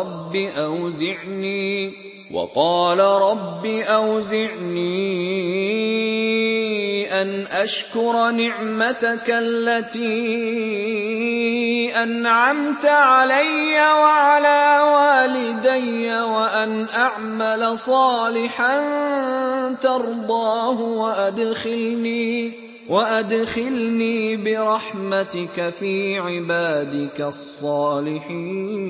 رب أوزعني وقال رب أوزعني أن أشكر نعمتك التي أنعمت علي وعلى والدي وأن أعمل صالحا ترضاه وأدخلني وأدخلني برحمتك في عبادك الصالحين